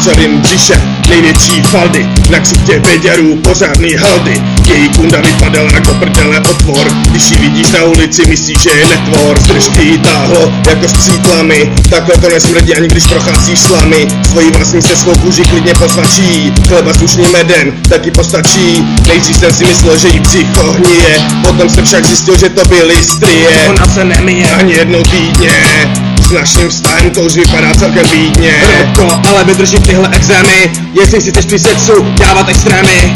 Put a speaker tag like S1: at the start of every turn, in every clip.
S1: Celým břiše největší faldy. Na ksitě beďarů pořádný haldy. Její kunda vypadala jako prdele otvor. Když ji vidíš na ulici myslíš, že je netvor. Z držky jí táhlo jako s cítlami Takhle to nesmrdí ani když procházíš slamy Svojí vlastní se svou kůži klidně posvačí Chleba s ušným medem taky postačí. Nejdřív jsem si myslel, že jí psycho hnije Potom jsem však zjistil, že to byly strie.
S2: Ona se nemije.
S1: Ani jednou týdně s naším vztahem to už vypadá celkem bídně.
S2: Robko, ale vydržím tyhle exémy. Jestli si chceš při sexu dávat extrémy.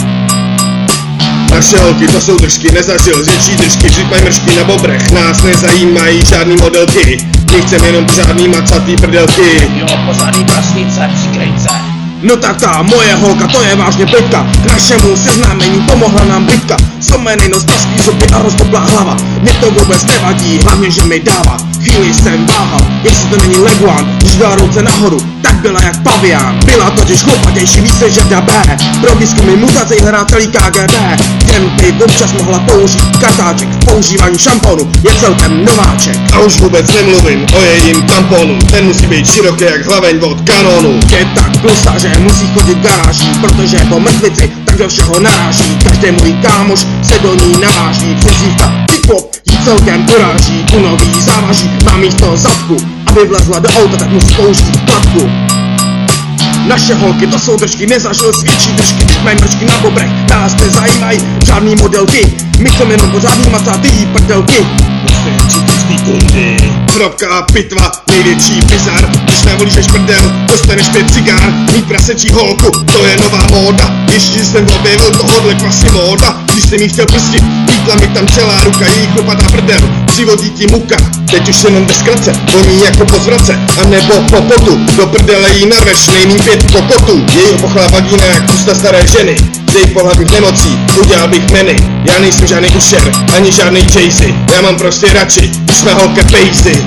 S1: Naše holky to jsou držky, nezažil větší držky, vždyť mají mršky na bobrech, nás nezajímají žádný modelky, my chceme jenom žádný macatý prdelky.
S2: Jo, pořádný prasnice, přikrejce. No tak ta moje holka, to je vážně plitka K našemu seznámení pomohla nám bitka Someny, nos, praský zuby a rozkoplá hlava. Mě to vůbec nevadí, hlavně že mi dává Chvíli jsem váhal, jestli to není leguán Když dala ruce nahoru, tak byla jak pavián. Byla totiž chlopatější, víc než žada B Pro výzkumy mutací hledá celý KGB Jen by občas mohla použít kartáček V používání šamponu. Je celkem nováček.
S1: A už vůbec nemluvím o jejím tamponu, ten musí být široký jak hlaveň od kanonu.
S2: Je tak tlustá, že musí chodit garáží Protože po mrtvici tak do všeho naráží. Každý můj kámoš se do ní naváží. Přezdívka hip-hop celkem uráží nový závaží. Má místo zadku Aby vlezla do auta, tak musí použít platku naše holky to jsou držky, nezažil svědčí držky. Mají mrčky na bobrech, nás nezajímají žádný modelky My chceme jenom pořádný macatý prdelky.
S1: Svědčí držky kundy. Hrobka a pitva, největší bizar, když navolíš prdel, dostaneš pět cigár, mít prasečí holku, to je nová móda, ještě jsem objevil tohohle kvasy móda, když jsem jí chtěl prstit, pítla mi tam celá ruka, její chlopatá prdel, přivodí ti muka, teď už jenom ve zkratce, voní jako po zvrace, a nebo po potu, do prdele jí narveš, nejmí pět kokotů, její opochlá vagína jak staré ženy, z jejich pohlavních nemocí, udělal bych meny, já nejsem žádný ušer, ani žádný Jay-Z, já mám prostě radši, když má holka pejzy.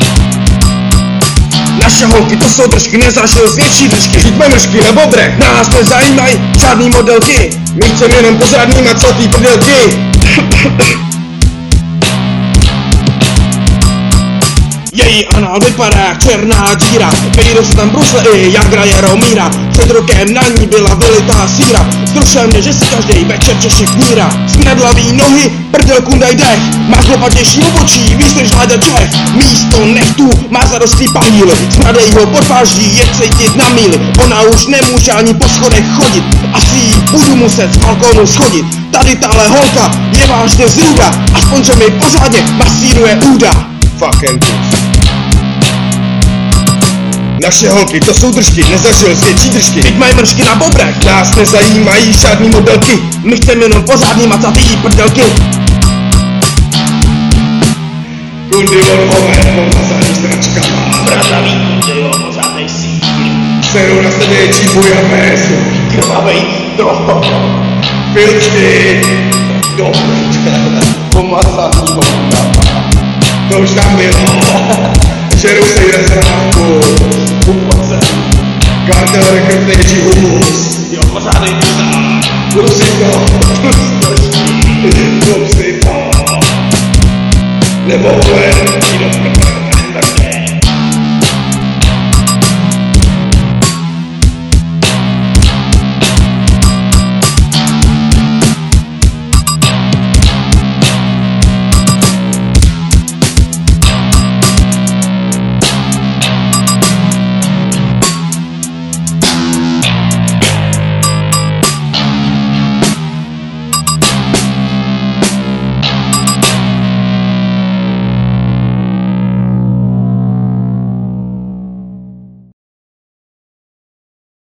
S2: Naše holky to jsou držky, nezažil větší držky
S1: Vždyť máme mršky na bobrech,
S2: Nás nezajímají žádný modelky
S1: my chceme jenom pořádný macatý prdelky.
S2: Její anál vypadá jak černá díra. Vejdou se tam brusle i Jagra Jaromíra Před rokem na ní byla vylitá síra. Zrušil mě, že si každý večer češe kníra. Smradlavý nohy, prdelku daj dech. Má chlopatější obočí, než hledat Čech Místo nechtů má zarostlý pahýl Smradejho podváží je cítit na míli. Ona už nemůže ani po schodech chodit. Asi jí budu muset z balkónu schodit. Tady tahle holka je vážně zrůda Aspoň, že mi pořádně masíruje úda.
S1: Fucking. Naše holky, to jsou držky, nezažil větší držky.
S2: Teď mají mršky na bobrech
S1: Nás nezajímají žádný modelky.
S2: My chceme jenom pořádný macatý prdelky
S1: Kundy volkové, pomazaný stračkama.
S2: Bratavý kundy, jo, pořádnej sír
S1: Serou na sebe číbuj a pésu.
S2: Krvavej jídro
S1: Filčky. Do prdele. Pomazaný volkama. To už tam bylo.